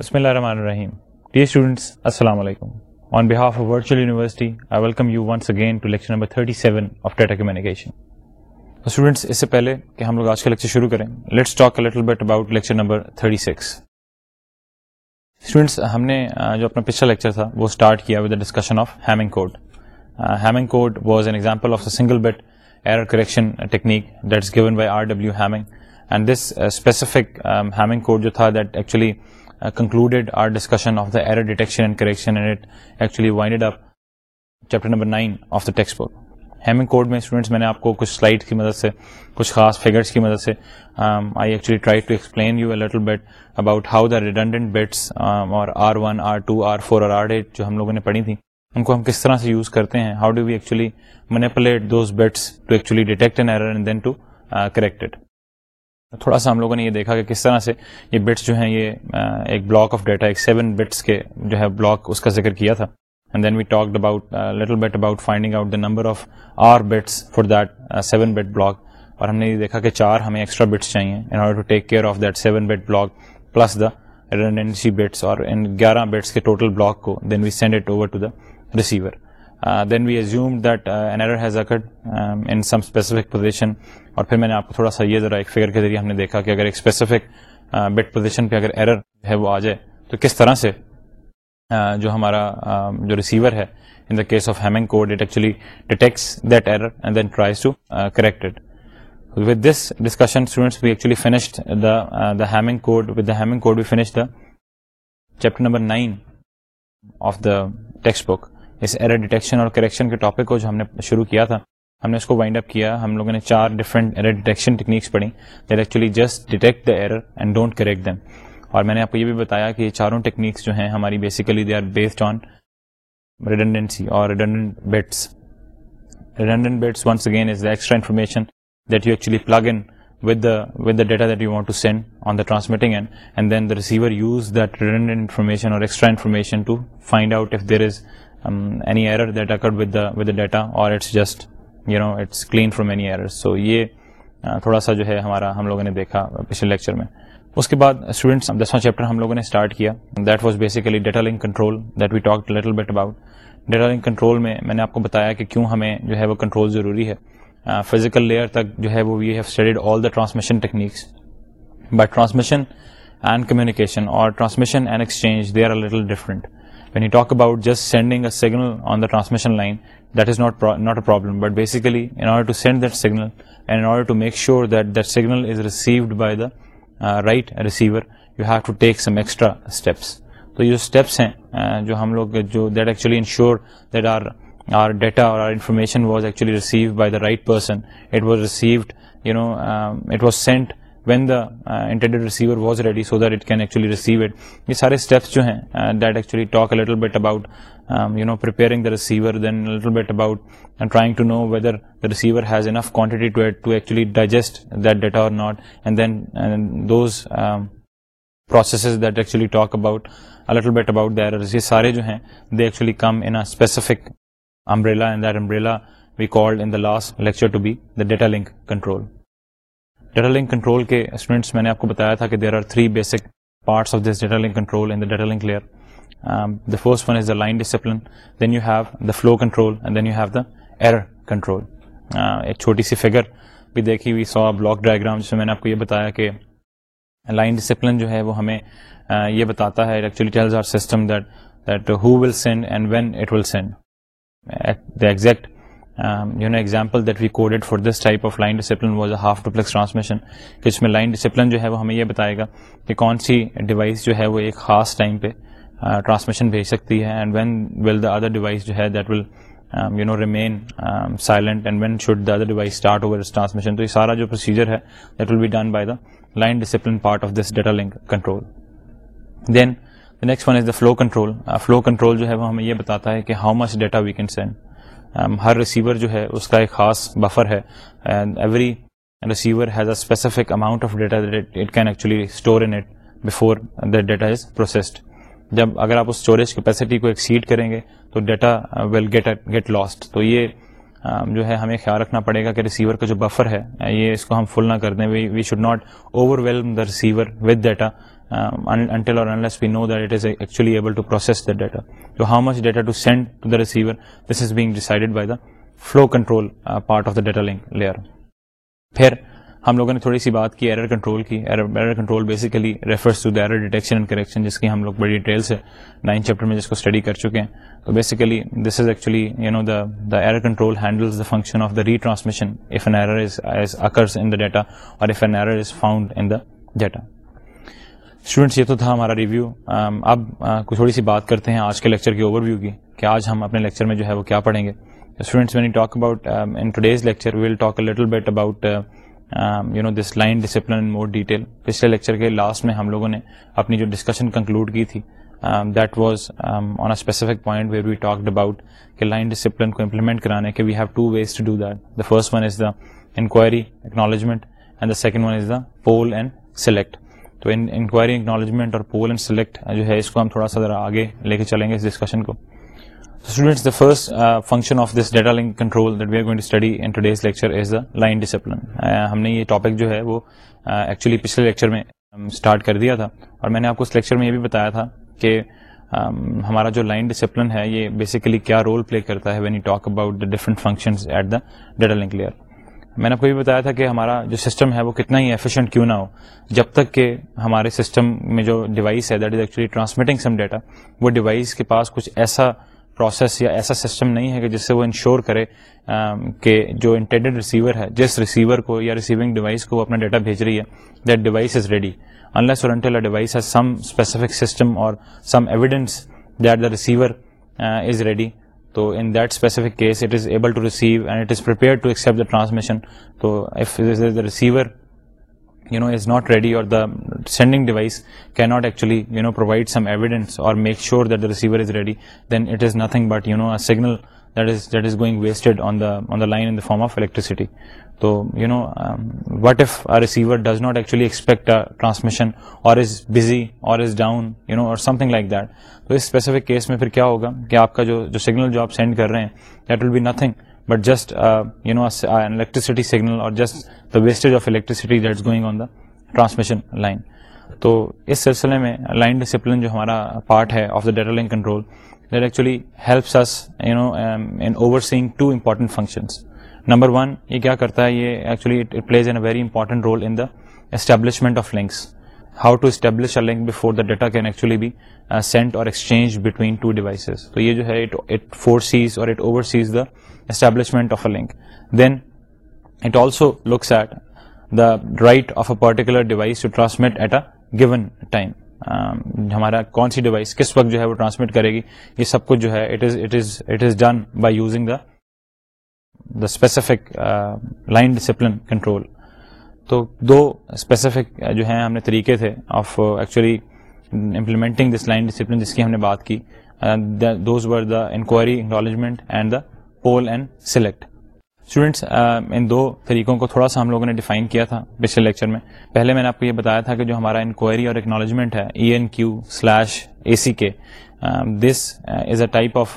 بسم اللہ الرحمن الرحیم ڈیئر اسٹوڈنٹس السلام علیکم on behalf of virtual university I welcome you once again to lecture number 37 seven of data communication students اس سے پہلے کہ ہم لوگ آج کا لیکچر شروع کریں let's talk little bit about lecture number 36 six students ہم نے جو اپنا پچھلا لیکچر تھا وہ اسٹارٹ کیا with discussion of Hamming code Hamming code was an example of a single bit error correction technique that is given by R W Hamming and this specific Hamming code جو تھا that actually ایررشنڈ upon of the text Hamming code میں نے آپ کو کچھ سے کچھ خاص فگرس کی مدد سے ہم لوگوں نے پڑھی تھیں ان کو ہم کس طرح سے یوز کرتے ہیں ہاؤ ڈو دوز بیٹس تھوڑا سا ہم لوگوں نے یہ دیکھا کہ کس طرح سے یہ بٹس جو ہیں یہ ایک بلاک آف ڈیٹا ایک سیون بٹس کے جو ہے بلاک اس کا ذکر کیا تھا and then we talk about little bit about finding out the number of R bits for that seven bit block اور ہم نے یہ دیکھا کہ چار ہمیں ایکسٹرا بٹس چاہیے in order to take care of that seven bit block plus the redundancy bits اور ان گیارہ بٹس کے ٹوٹل بلاک کو then we send it over to the receiver then we assume that an error has occurred in some specific position اور پھر میں نے آپ کو تھوڑا سا یہ ذرا ایک فگر کے ذریعے ہم نے دیکھا کہ اگر ایک اسپیسیفک بٹ پوزیشن پہ اگر ایرر ہے وہ آ جائے تو کس طرح سے uh, جو ہمارا um, uh, جو ریسیور ہے in the case of Hamming code it actually detects that error and then tries to correct it with this discussion students we actually finished the the Hamming code with the Hamming code we finish the chapter number nine of the text book اس error detection اور correction کے topic کو جو ہم نے شروع کیا تھا ہم نے اس کو وائنڈ اپ کیا ہم لوگوں نے چار ڈفرنٹ ایرر ڈیٹیکشن ٹیکنیکس پڑھی that actually just detect the error and don't correct them اور میں نے آپ کو یہ بھی بتایا کہ یہ چاروں ٹیکنیکس جو ہیں ہماری basically they are based on redundancy اور redundant bits redundant bits once again is the extra information that you actually plug in with the with the data that you want to send on the transmitting end and then the receiver use that redundant information or extra information to find out if there is any error data cut with data اور it's just you know it's clean for many error so یہ uh, تھوڑا سا جو ہے ہمارا ہم لوگوں نے دیکھا اس لیچر میں اس کے بعد اسٹوڈنٹس دسواں چیپٹر ہم لوگوں نے اسٹارٹ کیا that was basically data link control that we talked bit about data link control میں میں نے آپ کو بتایا کہ کیوں ہمیں جو ہے وہ کنٹرول ضروری ہے فزیکل uh, لیئر تک جو ہے وہ we have studied all the transmission techniques but transmission and communication اور transmission and exchange they آرٹل different when we talk about just sending a signal on the transmission line that is not not a problem but basically in order to send that signal and order to make sure that that signal is received by the right receiver you have to take some extra steps تو جو steps ہیں جو ہم لوگ جو that actually ensure that our our data information was actually received by the right person it was received you know it was send وینٹرڈ was ready so that it cassette data جو ہیں لاسٹر data link control data link control کے students میں نے آپ کو بتایا تھا کہ there are three basic parts of this data link control in the data link layer the first one is the line discipline then you have the flow control and then you have the error control ایک چھوٹی سی figure بھی دیکھی ہوئی so block diagram جس میں میں نے آپ کو یہ بتایا کہ لائن ڈسپلن جو ہے وہ ہمیں یہ بتاتا ہے actually tells our system that that who will send and when it will send the exact you know example that we coded for this type of line discipline was a half duplex transmission کہ اس میں line discipline جو ہے وہ ہمیں یہ بتائے گا کہ کون سی ڈیوائس جو ہے وہ ایک خاص ٹائم پہ ٹرانسمیشن uh, بھیج سکتی ہے and when will the other device جو ہے that will you know remain silent and when should the other device start over transmission تو یہ سارا جو پروسیجر ہے that will be done by the line discipline part of this data link control then the next one is the flow control flow control جو ہے وہ ہمیں یہ بتاتا ہے کہ how much data we can send Um, ہر receiver جو ہے اس کا ایک خاص بفر ہے every receiver has a specific amount of data it can actually store in it before the data is processed جب اگر آپ اس اسٹوریج کیپیسٹی کو ایکسیڈ کریں گے تو data will get get lost تو یہ um, جو ہے ہمیں خیال رکھنا پڑے گا کہ ریسیور کا جو بفر ہے یہ اس کو ہم فل نہ کر دیں we should not overwhelm the receiver with data uh, until or unless we know that it is actually able to process the data. So how much data to send to the receiver, this is being decided by the flow control uh, part of the data link layer. Here, ہم لوگوں نے تھوڑی سی بات کی error control کی error control basically refers to the error detection and correction جس کی ہم لوگ بڑی ڈیٹیل سے نائن چیپٹر میں جس کو اسٹڈی کر چکے ہیں تو basically this is actually you know the the error control handles the function of the retransmission if an error is occurs in the data اور if an error is found in the data students یہ تو تھا ہمارا review um, اب uh, تھوڑی سی بات کرتے ہیں آج کے لیکچر کی اوور ویو کی کہ آج ہم اپنے لیکچر میں جو ہے وہ کیا پڑھیں گے students you talk about in today's lecture we will talk little bit about you know this line discipline in more detail پچھلے لیکچر کے لاسٹ میں ہم لوگوں نے اپنی جو ڈسکشن کنکلوڈ کی تھی that was on specific point where we talked about کہ لائن ڈسپلن کو امپلیمنٹ کرانے کے we have two ways to do that the first one is the enquiry acknowledgement and the second one is the poll and select تو enquiry acknowledgement اور poll and select جو ہے اس کو ہم تھوڑا سا ذرا آگے لے کے چلیں گے اس ڈسکشن کو uh, ہم نے یہ ٹاپک جو ہے وہ ایکچولی uh, پچھلے um, اور میں نے آپ کو اس لیکچر میں یہ بھی بتایا تھا کہ um, ہمارا جو لائن ہے یہ بیسیکلی کیا رول پلے کرتا ہے different functions at the data link میں نے آپ کو یہ بتایا تھا کہ ہمارا جو سسٹم ہے وہ کتنا ہی ایفیشینٹ کیوں نہ ہو جب تک کہ ہمارے سسٹم میں جو ڈیوائس ہے that is actually transmitting some data وہ ڈیوائس کے پاس کچھ ایسا پروسیس یا ایسا سسٹم نہیں ہے کہ جس سے وہ انشور کرے کہ جو انٹینڈیڈ ریسیور ہے جس ریسیور کو یا ریسیونگ ڈیوائس کو وہ اپنا ڈیٹا بھیج رہی ہے that device is ready unless or until device ہے سم اسپیسیفک سسٹم اور some evidence that the receiver is ready So in that specific case, it is able to receive and it is prepared to accept the transmission. So if the receiver, is not ready, or the sending device cannot actually, provide some evidence or make sure that the receiver is ready, then it is nothing but, a signal that is that is going wasted on on the the line in the form of electricity تو you know what if a receiver does not actually expect transmission or is busy or is down you know or something like that تو اس specific case میں پھر کیا ہوگا کہ آپ کا جو جو سگنل جو آپ سینڈ کر رہے ہیں that will be nothing but just you know electricity signal or just the wastage of electricity that is going on the transmission line تو اس سلسلے میں لائن ڈسپلن جو ہمارا پارٹ ہے of the data control that ایچولیگ two important functions number one یہ کیا کرتا ہے یہ plays an a very important role انسٹبلشمنٹ of links how to اسٹیبلشور data can actually be sent or join two devices تو یہ جو ہے establishment of a link then it also looks right of a particular device to transmit at a گی ہمارا کون سی device کس وقت جو ہے وہ ٹرانسمٹ کرے گی یہ سب کچھ جو ہے it it it is is is done by using the the specific line discipline control تو دو اسپیسیفک جو ہیں ہم نے طریقے تھے of actually implementing this line discipline جس کی ہم نے بات کی those were the enquiry acknowledgement and the poll and select students ان دو طریقوں کو تھوڑا سا ہم لوگوں نے ڈیفائن کیا تھا پچھلے لیکچر میں پہلے میں نے آپ کو یہ بتایا تھا کہ جو ہمارا انکوائری اور اکنالجمنٹ ہے E N Q slash A C K this is a type of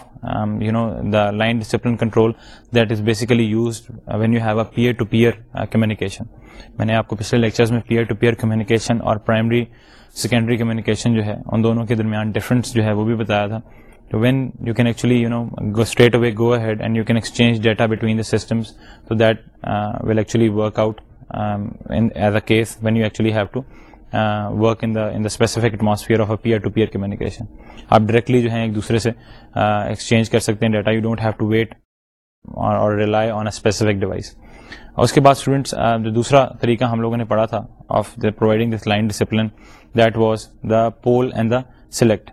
you know the line discipline control that is basically used when you have a peer to peer communication میں نے آپ کو پچھلے lectures میں peer to peer communication اور primary secondary communication جو ہے ان دونوں کے درمیان ڈفرینس جو ہے وہ بھی بتایا تھا when you can actually you know straight away go ahead and you can exchange data between the systems تو that will actually work out a case when you actually have to work in a in specific atmosphere of a peer to peer communication آپ directly جو ہیں ایک دوسرے سے exchange uh, کر سکتے ہیں data you don't have to wait or rely on specific device اس کے بعد اسٹوڈنٹس uh, جو دوسرا طریقہ ہم لوگوں نے پڑھا تھا of the providing this line discipline that was the poll and the select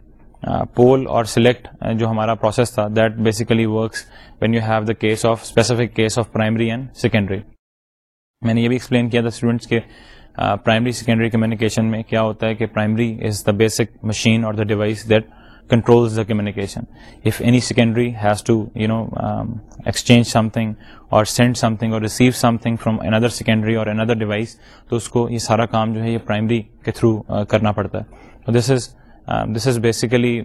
poll اور سلیکٹ جو ہمارا پروسیس تھا that basically works when you have the case of specific case of primary and secondary میں نے یہ بھی explain کیا تھا اسٹوڈنٹس کے پرائمری سیکنڈری کمیونیکیشن میں کیا ہوتا ہے کہ primary is the basic machine اور the device that controls the communication if any secondary has to you know exchange something or send something or receive something from another secondary or another device تو اس کو یہ سارا کام جو ہے یہ پرائمری کے تھرو uh, کرنا پڑتا ہے this is this is basically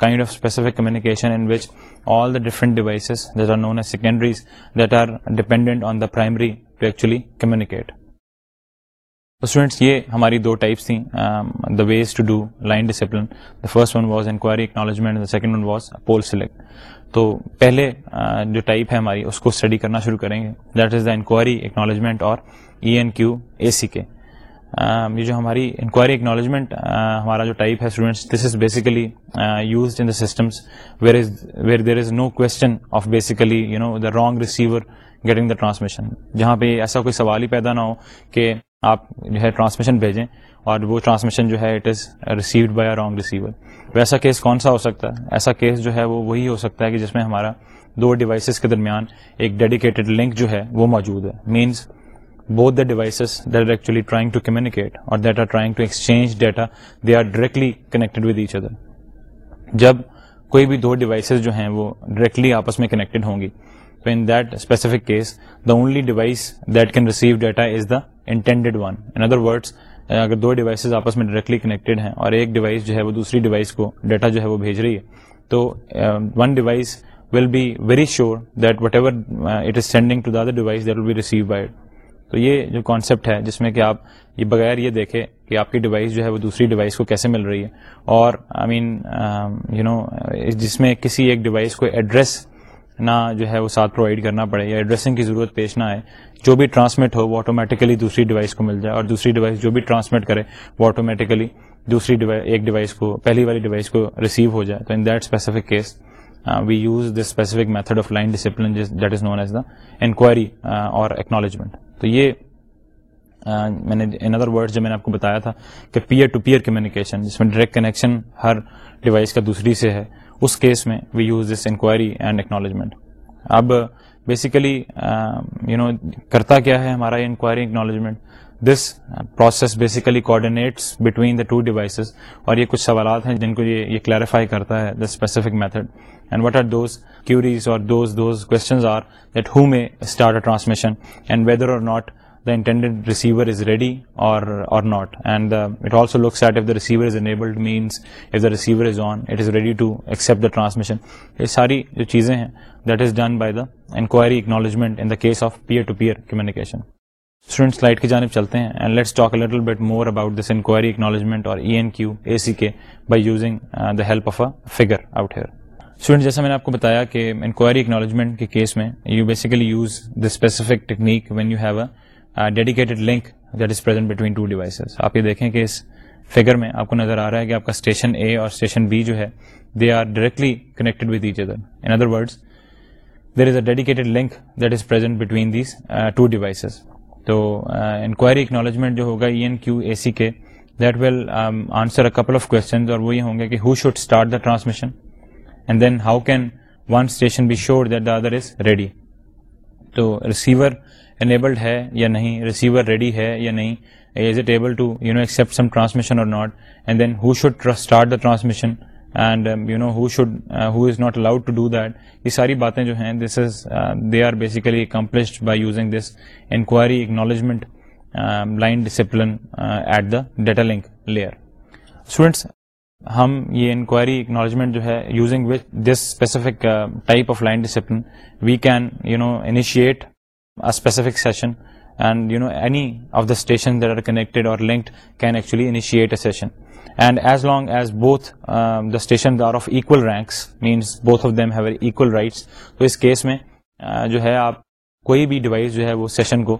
kind of specific communication in which all the different devices that are known secondaries that are dependent on the primary to actually communicate students یہ ہماری دو types تھیں the ways to do line discipline the first one was enquiry acknowledgement second one was poll select تو پہلے جو type ہے ہماری اس کو اسٹڈی کرنا شروع کریں گے that is the enquiry acknowledgement اور E N Q A C K یہ جو ہماری انکوائری اکنالجمنٹ ہمارا جو ٹائپ ہے students this is basically used in the systems where there is no question of basically you know the wrong receiver getting the transmission جہاں پہ ایسا کوئی سوال ہی پیدا نہ ہو کہ آپ جو ہے ٹرانسمیشن بھیجیں اور وہ ٹرانسمیشن جو ہے it is received by a wrong receiver ویسا کیس کون سا ہو سکتا ہے ایسا کیس جو ہے وہ وہی ہو سکتا ہے کہ جس میں ہمارا دو ڈیوائسیز کے درمیان ایک ڈیڈیکیٹڈ لنک جو ہے وہ موجود ہے means both the devices that are to communicate or that are trying to exchange data they are directly connected with each other جب کوئی بھی دو ڈیوائسیز جو ہیں وہ ڈائریکٹلی آپس میں کنیکٹڈ ہوں گی تو in that specific case the only device that can receive data is the intended one in other words اگر دو ڈیوائسز آپس میں ڈائریکٹلی کنیکٹڈ ہیں اور ایک ڈیوائس جو ہے وہ دوسری ڈیوائس کو ڈیٹا جو ہے وہ بھیج رہی ہے تو one device will be very sure that whatever it is sending to the other device that will be receive by it تو یہ جو کانسیپٹ ہے جس میں کہ آپ یہ بغیر یہ دیکھیں کہ آپ کی ڈیوائس جو ہے وہ دوسری ڈیوائس کو کیسے مل رہی ہے اور آئی مین یو نو جس میں کسی ایک ڈیوائس کو ایڈریس نہ جو ہے وہ ساتھ پرووائڈ کرنا پڑے یا ایڈریسنگ کی ضرورت پیش نہ آئے جو بھی ٹرانسمٹ ہو وہ آٹومیٹکلی دوسری ڈیوائس کو مل جائے اور دوسری ڈیوائس جو بھی ٹرانسمٹ کرے وہ آٹومیٹکلی دوسری ایک ڈیوائس کو پہلی والی ڈیوائس کو ریسیو ہو جائے تو in that specific case we use this specific method of line discipline that is known as the enquiry or acknowledgement تو یہ میں نے ان ادر ورڈ جو میں نے آپ کو بتایا تھا کہ پیئر ٹو پیئر کمیونیکیشن جس میں ڈائریکٹ کنیکشن ہر ڈیوائس کا دوسری سے ہے اس کیس میں we use this enquiry and acknowledgement اب بیسیکلی یو نو کرتا کیا ہے ہمارا enquiry acknowledgement this process basically coordinates between the two devices اور یہ کچھ سوالات ہیں جن کو یہ کلیریفائی کرتا ہے the specific method and what are those who may start a transmission whether receiver is ready اور ٹرانسمیشن یہ ساری جو چیزیں ہیں that is done by the enquiry acknowledgement in the case of peer to peer communication student slide کی جانب چلتے ہیں اکنالجمنٹ اور E N Q A K by using the help of a figure out here student جیسا میں نے آپ کو بتایا کہ انکوائری اکنالجمنٹ کے کیس میں you basically use the specific technique when you have a dedicated link that is present between two devices آپ یہ دیکھیں کہ اس فگر میں آپ کو نظر آ رہا ہے کہ آپ کا اسٹیشن اے اور اسٹیشن بی جو ہے they are directly connected with each other in other words there is a dedicated link that is present between these two devices تو انکوائری uh, اکنالجمنٹ جو ہوگا E N Q A C K that will answer a couple of questions اور وہ یہ ہوں گے کہ who should start the transmission then how station B sure is ready تو یا نہیں ہے یا نہیں is it not and then ہو یہ ساری باتیں جو ہیں this is they are basically accomplished by using this enquiry acknowledgement line discipline at the data link layer ہم یہ انکوائری اکنالجمنٹ جو ہے using with this specific type of line discipline we can you know initiate specific session and you know any of the station that are connected or linked can actually initiate a session and as long as both the station are of equal ranks means both of them have air equal rights تو اس case میں uh, جو ہے آپ کوئی بھی device جو ہے وہ سیشن کو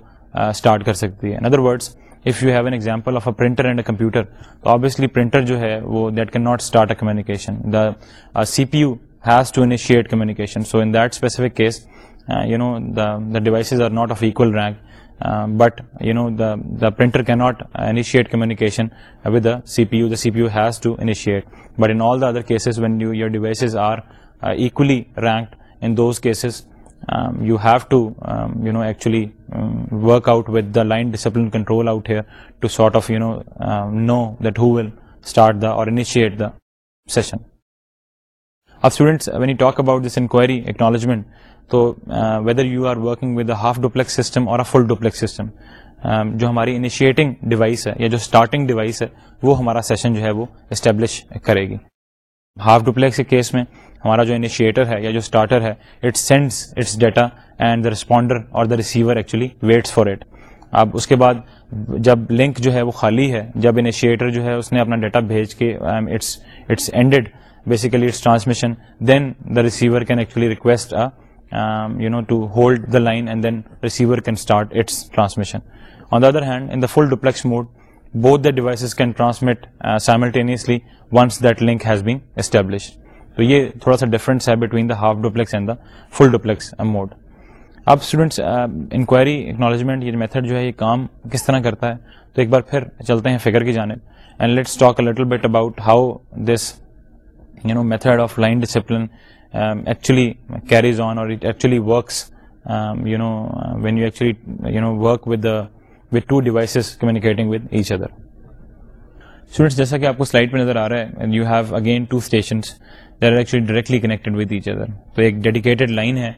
اسٹارٹ uh, کر سکتی ہے in other words if you have an example of a printer and a computer تو اوبویسلی پرنٹر جو ہے وہ that can not start a communication the C P U has to initiate communication so in that specific case you know devices are not of equal rank but you know the the printer can't initiate communication with the C P U the C P U has to initiate but in other cases when you your devices are equally ranked in those cases you have to you know actually work out with the line اب students when you talk about this enquiry acknowledgement تو whether you are working with the half duplex system or full duplex system جو ہماری initiating device ہے یا جو starting device ہے وہ ہمارا سیشن جو ہے وہ اسٹیبلش کرے گی ہاف ڈوپلیکس کیس میں ہمارا جو انیشیٹر ہے یا جو اسٹارٹر ہے it it sends its data and the the responder اور ریسیور ایکچولی ویٹس فار اب اس کے بعد جب لنک جو ہے وہ خالی ہے جب انیشیٹر جو ہے اس نے اپنا ڈیٹا بھیج کے line and then receiver on the other hand in the full duplex mode both the devices can transmit simultaneously once that link has been established تو یہ تھوڑا سا ڈفرینس ہے between the half duplex and the full duplex mode اب students enquiry acknowledgement یہ method جو ہے یہ کام کس طرح کرتا ہے تو ایک بار پھر چلتے ہیں فگر کی جانب and let's talk a little bit about how this you know method of line discipline actually carries on or actually works you know when you actually you know work with with two devices communicating with each other students جیسا کہ آپ کو slide پہ نظر آ رہا ہے you have again two stations there are actually directly connected with each other تو ایک ڈیڈیکیٹڈ لائن ہے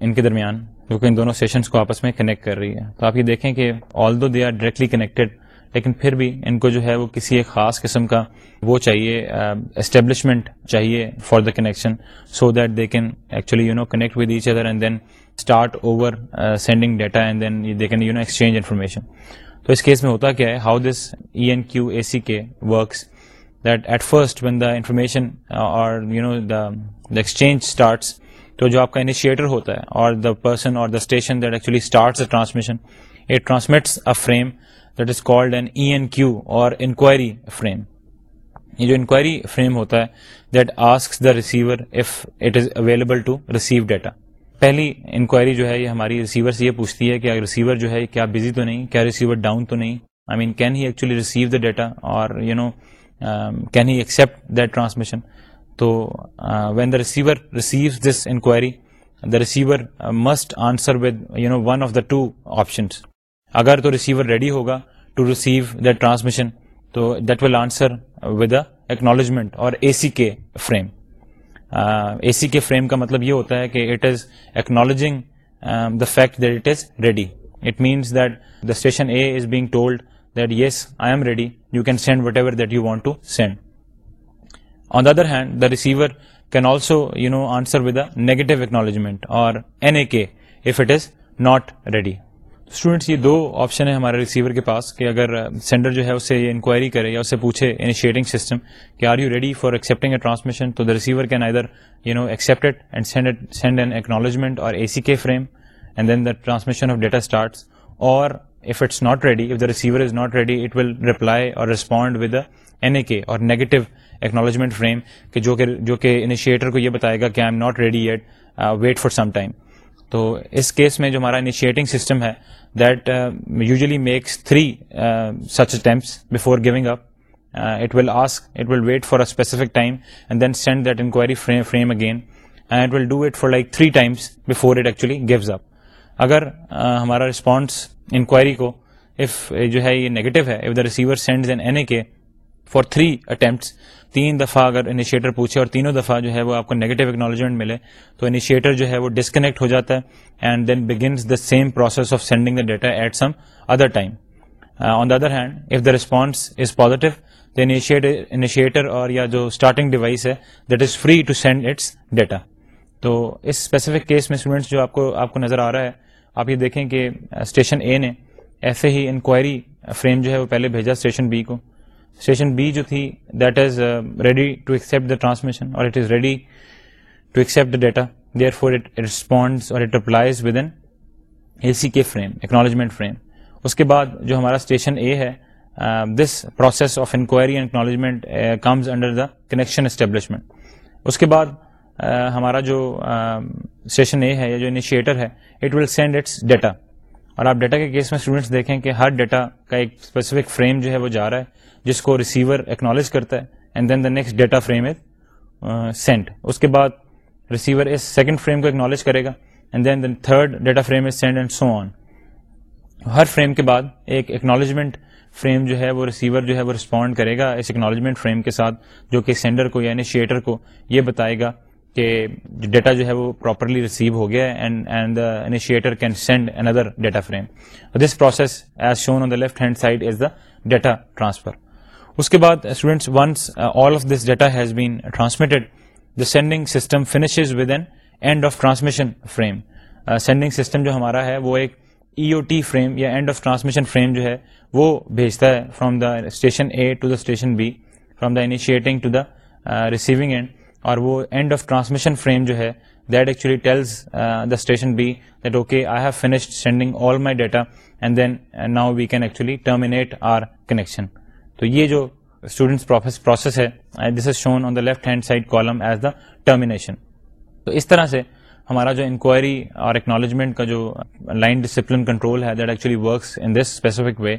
ان کے درمیان جو کہ ان دونوں سیشنس کو آپس میں کنیکٹ کر رہی ہے تو آپ یہ دیکھیں کہ although they are directly connected لیکن پھر بھی ان کو جو ہے وہ کسی ایک خاص قسم کا وہ چاہیے اسٹیبلشمنٹ چاہیے for the connection so that they can actually you know connect with each other and then start over sending data and then they can you know exchange information تو اس کیس میں ہوتا کیا ہے how this E N Q A C K works انفارمیشنج uh, تو جو آپ کا انیشیٹر ہوتا ہے اور دا پرسن اور جو انکوائری فریم ہوتا ہے پہلی انکوائری جو ہے یہ ہماری ریسیور سے یہ پوچھتی ہے کہ ریسیور جو ہے کیا بزی تو نہیں کیا ریسیور ڈاؤن تو نہیں I mean can he actually receive the data or you know can he accept that transmission تو when the receiver receive this enquiry the receiver must answer with you know one of the two options اگر تو receiver ready ہوگا to receive that transmission تو that will answer with acknowledgement or A C K frame A C K frame کا مطلب یہ ہوتا ہے کہ it is acknowledging the fact that it is ready it means that the station A is being told that yes I am ready you can send whatever that you want to send on the other hand the receiver can also you know answer a negative acknowledgement or N A K is it is not ready students یہ دو option ہیں ہمارے receiver کے پاس کہ اگر sender جو ہے اسے انکوائری کرے یا اسے پوچھے انیشیٹنگ سسٹم کہ are you ready for accepting a transmission تو the receiver can I know accept send an acknowledgement or A C K frame and then the transmission of data starts or if it's not ready, if the receiver is not ready, it will reply or respond with a NAK or negative acknowledgement frame کہ جو کہ جو کہ initiator کو یہ بتائے گا کہ I am not ready at wait for some time تو اس کیس میں جو ہمارا انیشیٹنگ سسٹم ہے that usually makes three such attempts before up it will ask it will wait for a specific time and then send that enquiry frame again and it will do it for like three times before it actually gives up اگر ہمارا response enquiry کو if eh, جو ہے یہ negative ہے if the receiver sends N N A K for three attempts تین دفعہ اگر انیشیٹر پوچھے اور تینوں دفعہ جو ہے وہ آپ کو نیگیٹو اکنالوجمنٹ ملے تو انیشیٹر جو ہے وہ ڈسکنیکٹ ہو جاتا ہے and then begins the same process of sending the data at some other time on the other hand if the response is the initiator or یا جو اسٹارٹنگ ڈیوائس ہے that is free to send its data تو اس specific case میں جو آپ کو آپ کو نظر آ رہا ہے آپ یہ دیکھیں کہ اسٹیشن اے نے ایسے ہی انکوائری فریم جو ہے وہ پہلے بھیجا اسٹیشن بی کو اسٹیشن بی جو تھی that is ready to accept the transmission اور it is ready to accept the data therefore it respond اور it applies with an A C K frame acknowledgement frame اس کے بعد جو ہمارا station A ہے this process of enquiry and acknowledgement comes under the connection establishment اس کے بعد ہمارا جو سیشن اے ہے یا جو انیشیٹر ہے it will send its data اور آپ ڈیٹا کے کیس میں اسٹوڈنٹس دیکھیں کہ ہر ڈیٹا کا ایک اسپیسیفک فریم جو ہے وہ جا رہا ہے جس کو ریسیور اکنالج کرتا ہے and then the next data frame is send اس کے بعد ریسیور اس سیکنڈ فریم کو اکنالج کرے گا and then then third data frame is send and so on ہر فریم کے بعد ایک اکنالجمنٹ فریم جو ہے وہ ریسیور جو ہے وہ رسپونڈ کرے گا اس اکنالجمنٹ فریم کے ساتھ جو کہ سینڈر کو یا انیشیٹر کو یہ بتائے گا کہ ڈیٹا جو ہے وہ پراپرلی ریسیو ہو گیا initiator can send N other data frame this process as shown on the left hand side is the data transfer اس کے بعد students once all of this data has been transmitted the sending system finishes with an end of transmission frame sending system جو ہمارا ہے وہ ایک E O T frame یا end of transmission frame جو ہے وہ بھیجتا ہے from the station A to the station B from the initiating to the receiving end اور وہ اینڈ آف ٹرانسمیشن فریم جو ہے that actually tells the station B that okay I have finished sending all my data and then now we can actually terminate our connection تو یہ جو students process ہے this is shown on the left hand side column as the termination تو اس طرح سے ہمارا جو انکوائری اور اکنالجمنٹ کا جو لائن ڈسپلن کنٹرول ہے that actually works in this specific way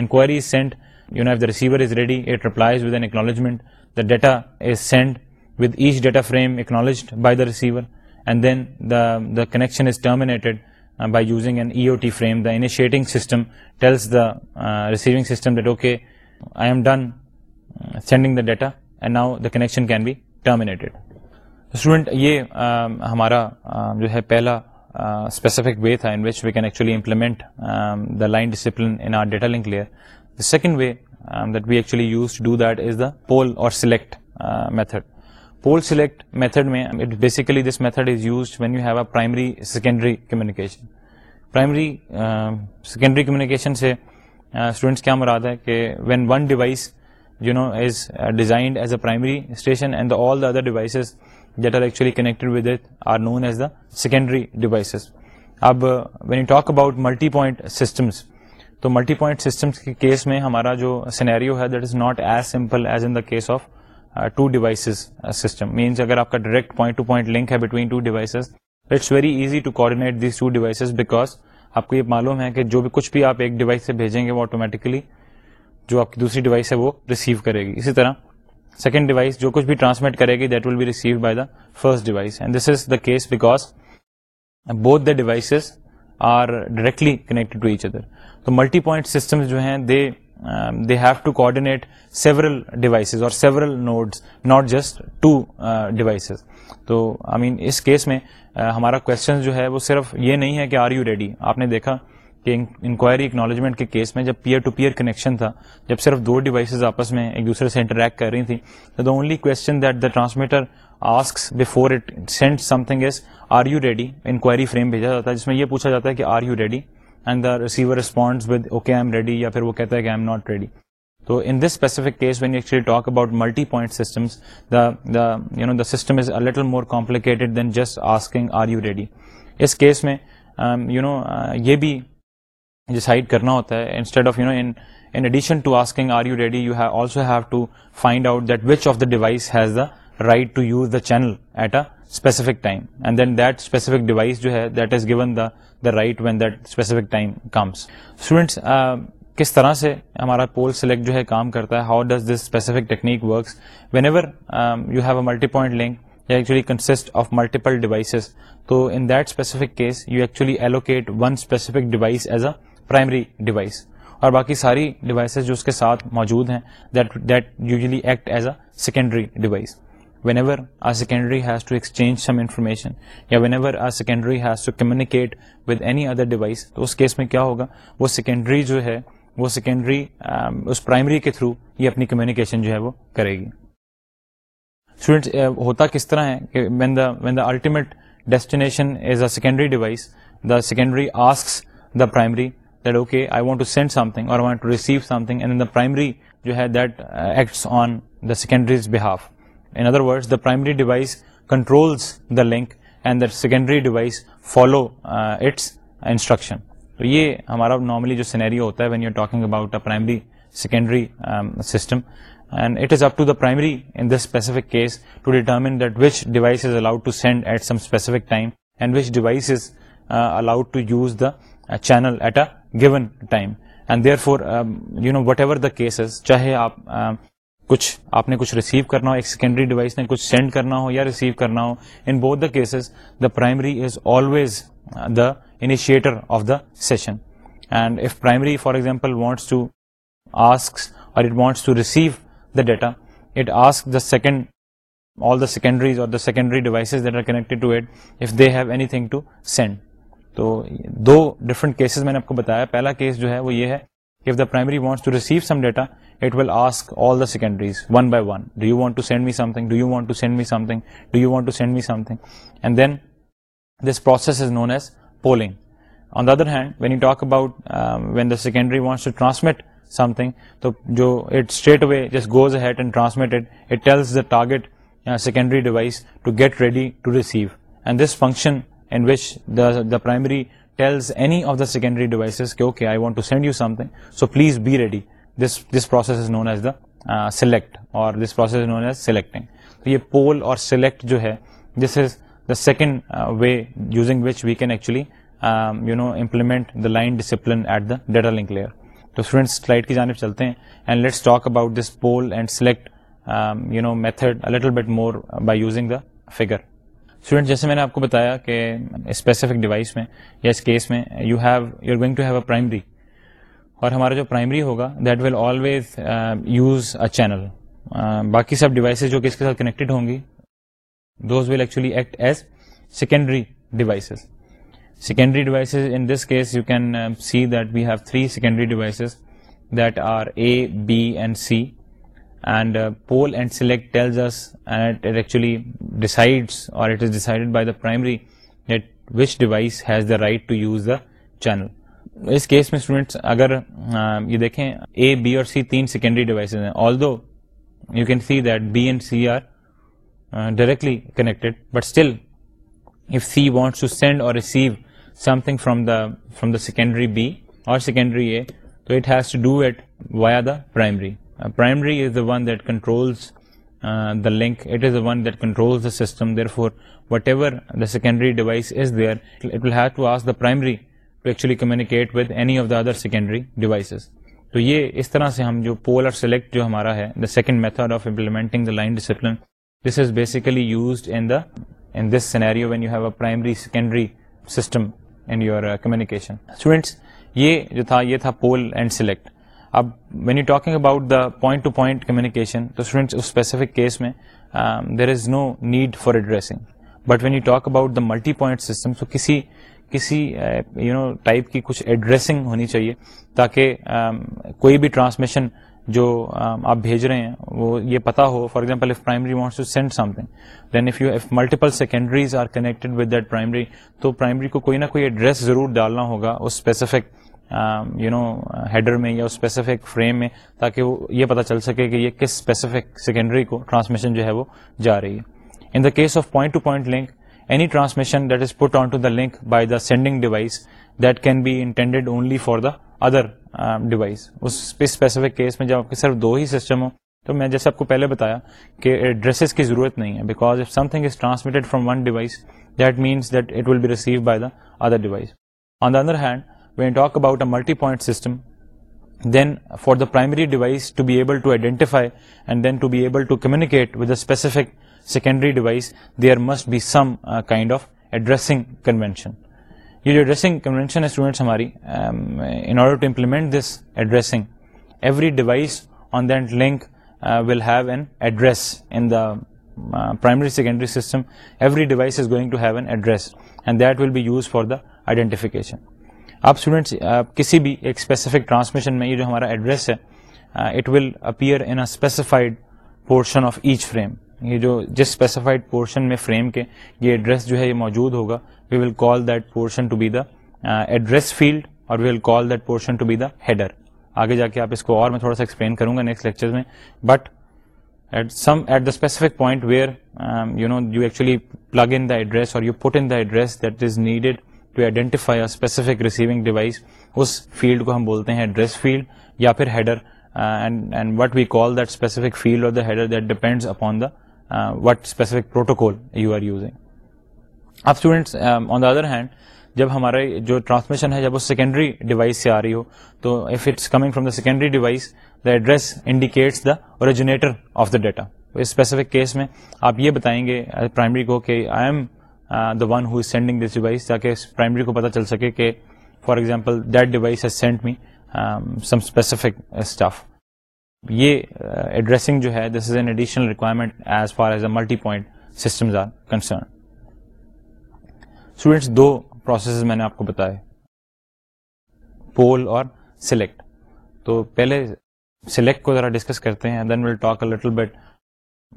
enquiry is send you F the receiver is ready it replies with an acknowledgement the data is send with each data frame acknowledged by the receiver and then the the connection is terminated by using an E O T frame the initiating system tells the receiving system that okay I am done sending the data and now the connection can be terminated student یہ ہمارا جو ہے پہلا specific way تھا in which we can actually implement the line discipline in our data link layer second way that we actually use do that is the poll اور select method poll select method میں basically this method is used when you have a primary secondary communication primary secondary communication سے students کیا مراد ہے کہ when one device you know is designed as a primary station and all the other devices that are actually connected with it are known as the secondary devices اب when you talk about multi point systems تو multi point systems کے case میں ہمارا جو scenario ہے that is not as simple as in the case of two devices system means اگر آپ کا direct point to point link ہے between two two two devices devices it's very easy these because آپ کو یہ معلوم ہے کہ جو بھی کچھ بھی آپ ایک ڈیوائس سے بھیجیں گے وہ آٹومیٹکلی جو آپ کی دوسری ڈیوائس ہے وہ ریسیو کرے گی اسی طرح سیکنڈ ڈیوائس جو کچھ بھی ٹرانسمٹ کرے گی that will be receive by the first device and this is the case because both the devices are directly connected to each other تو ملٹی پوائنٹ سسٹم جو ہیں they they have to coordinate several devices اور several nodes not just two devices تو I mean اس case میں uh, ہمارا question جو ہے وہ صرف یہ نہیں ہے کہ آر یو ریڈی آپ نے دیکھا کہ انکوائری اکنالجمنٹ کے کیس میں جب پیئر ٹو پیئر کنیکشن تھا جب صرف دو ڈیوائسز آپس میں ایک دوسرے سے انٹریکٹ کر رہی تھیں تو the only question that the transmitter asks before it send something is are you ready enquiry frame بھیجا جاتا ہے جس میں یہ پوچھا جاتا ہے کہ are you ready and the receiver receiver with okay I am ready یا پھر وہ کہتا ہے کہ آئی ایم ناٹ ریڈی تو in this specific case when you actually talk about multi point systems the the the you know system is little more complicated than just asking are you ready اس case میں you um, know uh, یہ بھی decide کرنا ہوتا ہے instead of of you you you know in addition to to asking are ready also have find out that which the the device has right to use the channel at a کس طرح سے ہمارا poll select جو ہے کام کرتا ہے how does this whenever multi point consist of multiple devices تو in that specific case you allocate one specific device as a primary device اور باقی ساری ڈیوائسز جو اس کے ساتھ موجود ہیں that that usually act as a secondary device whenever I secondary has to exchange some information یا whenever I secondary has to communicate with any other device تو اس کیس میں کیا ہوگا وہ سیکنڈری جو ہے وہ سیکنڈری اس پرائمری کے تھرو یہ اپنی کمیونیکیشن جو ہے وہ کرے گی اسٹوڈینٹس ہوتا کس طرح ہیں کہ when the when the ultimate destination is a secondary device the secondary asks the primary okay I want to send something I want something primary جو ہے secondaries behalf in other word the primary device controls the link and the secondary device follow its instruction یہ ہمارا normally جو scenario ہوتا ہے when you talking about secondary system and it is up to the primary in the specific case to determine that which device is allowed at some specific time and which device is allowed to use the channel at a گی what ever چاہے آپ کچھ آپ نے کچھ receive کرنا ہو ایک secondary device نے کچھ سینڈ کرنا ہو یا ریسیو کرنا ہو in both the cases the primary is always the initiator of the session and if primary for example wants to ask اور it wants to receive the data it ask the second all the secondaries اور the secondary devices that are to it if they have anything to send تو دو different cases میں نے آپ کو بتایا پہلا کیس جو ہے وہ یہ ہے If the primary wants to receive some data, it will ask all the secondaries one by one. Do you want to send me something? Do you want to send me something? Do you want to send me something? And then this process is known as polling. On the other hand, when you talk about um, when the secondary wants to transmit something, so it straight away just goes ahead and transmit it. It tells the target uh, secondary device to get ready to receive. And this function in which the primary tells any of the secondary devices کہ okay I want to send you something so please be ready this this process is known as the select اور this process is known as selecting تو یہ poll اور select جو ہے this is the second way using which we can actually you know implement the line discipline at the data link layer تو students slide کی جانب چلتے ہیں and let's talk about this poll and select you know method little bit more by using the figure student جیسے میں نے آپ کو بتایا کہ اسپیسیفک ڈیوائس میں یا اس کیس میں you have you are going to have a primary اور ہمارا جو پرائمری ہوگا that will always use a channel باقی سب ڈیوائسز جو کہ اس کے ساتھ کنیکٹڈ ہوں گی those will actually act as secondary devices secondary devices in this case you can see that we have three secondary devices that are A B and C and poll and or اور it is by by the that which device has the right to use the channel اس case میں students اگر یہ دیکھیں اے be اور سی تین secondary devices ہیں آل دو you can see that B and C are directly connected but still if C wants to send اور receive something from the from the secondary B اور secondary A تو it has to do at via the primary primary is the one that the system there for whatever the secondary device is communicate with any of the other secondary devices تو یہ اس طرح سے ہم جو پول اور select جو ہمارا ہے the second method of implementing the line discipline this is basically used in in the this scenario when you have a primary secondary system in your communication students یہ جو تھا یہ تھا پول اینڈ سلیکٹ اب when you talking about the point to point communication تو specific case میں there is no need for addressing but when you talk about the multi point system تو کسی کسی یو نو ٹائپ کی کچھ addressing ہونی چاہیے تاکہ کوئی بھی ٹرانسمیشن جو آپ بھیج رہے ہیں وہ یہ پتا ہو for example if primary wants to send something then if you multiple secondaries are connected with that primary تو پرائمری کو کوئی نہ کوئی ایڈریس ضرور ڈالنا ہوگا اس اسپیسیفک یو نو ہیڈر میں یا اسپیسیفک فریم میں تاکہ وہ یہ پتا چل سکے کہ یہ کس اسپیسیفک سیکنڈری کو ٹرانسمیشن جو ہے وہ جا رہی ہے in the case of point to point link any transmission that is put on to the link by the sending device that can be intended only for the other device اس specific case میں جب آپ کے صرف دو ہی system ہو تو میں جیسے آپ کو پہلے بتایا کہ ایڈریسز کی ضرورت نہیں ہے because if something is transmitted from one device that means that it will be receive by the other device on the other hand talk about multi point system then for the primary device to be able to identify to communicate with secondary device they are must be some kind addressing every device on link will have an address in the primary secondary system every device is going to have an address and that will be use for the identification آپ students کسی بھی ایک specific transmission میں یہ جو ہمارا address ہے it will appear in a specified portion of each frame یہ جو جس اسپیسیفائڈ پورشن میں فریم کے یہ ایڈریس جو ہے یہ موجود ہوگا we will call that portion to be the address field اور we will call that portion to be the header آگے جا کے آپ اس کو اور میں تھوڑا سا ایکسپلین کروں گا نیکسٹ لیکچر میں but at some at the specific point where you know you actually plug in the address اور you put in the address that is needed to identify specific receiving device اس field کو ہم بولتے ہیں field field یا پھر header header and what what we call that that specific specific اور the the protocol you are using آپ students on the other hand جب ہمارے جو ٹرانسمیشن ہے جب وہ سیکنڈری ڈیوائس سے آ رہی ہو تو if it's coming from the secondary device the address indicates the originator of the data specific case میں آپ یہ بتائیں گے پرائمری uh, کو کہ I am the one who is sending this device تاکہ پرائمری کو پتا چل سکے کہ for example that device has send me some specific stuff یہ ایڈریسنگ جو ہے this is an additional requirement as far as a multipoint systems are concern students دو پروسیسز میں نے آپ کو بتایا پول اور سلیکٹ تو پہلے سلیکٹ کو ذرا ڈسکس کرتے ہیں then will talk a little bit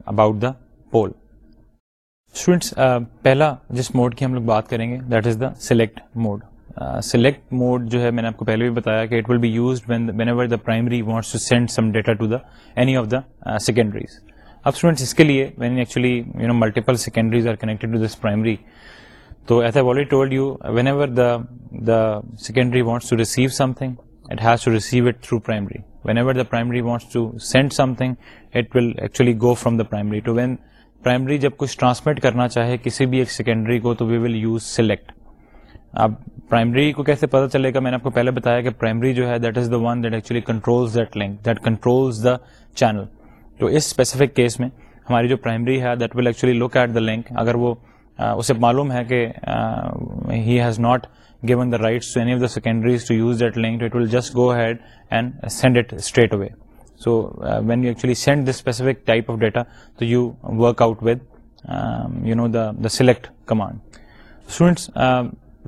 about the poll students uh, پہلا جس موڈ کی ہم لوگ بات کریں گے that is the select mode select mode جو ہے میں نے آپ کو پہلے بھی بتایا کہ it will be used whenever the primary wants to send some data to the any of the secondaries اب اسٹوڈینٹس اس کے لیے when actually you know multiple secondaries are connected to this primary تو as I والی told you whenever the the secondary wants to to receive receive something it it has through primary whenever the primary wants to send something it will actually go from the primary to when primary جب کچھ transmit کرنا چاہے کسی بھی ایک secondary کو تو we will use select اب پرائمری کو کیسے پتا چلے گا میں نے آپ کو پہلے بتایا کہ پرائمری جو ہے that is the one that actually controls that link that controls the channel تو اس اسپیسیفک کیس میں ہماری جو پرائمری ہے that will actually look at the link اگر وہ اسے معلوم ہے کہ he has not given the rights secondaries to use that link will just go ahead and send it straight away so when you actually send this specific type of data تو you work out with you know the the select command students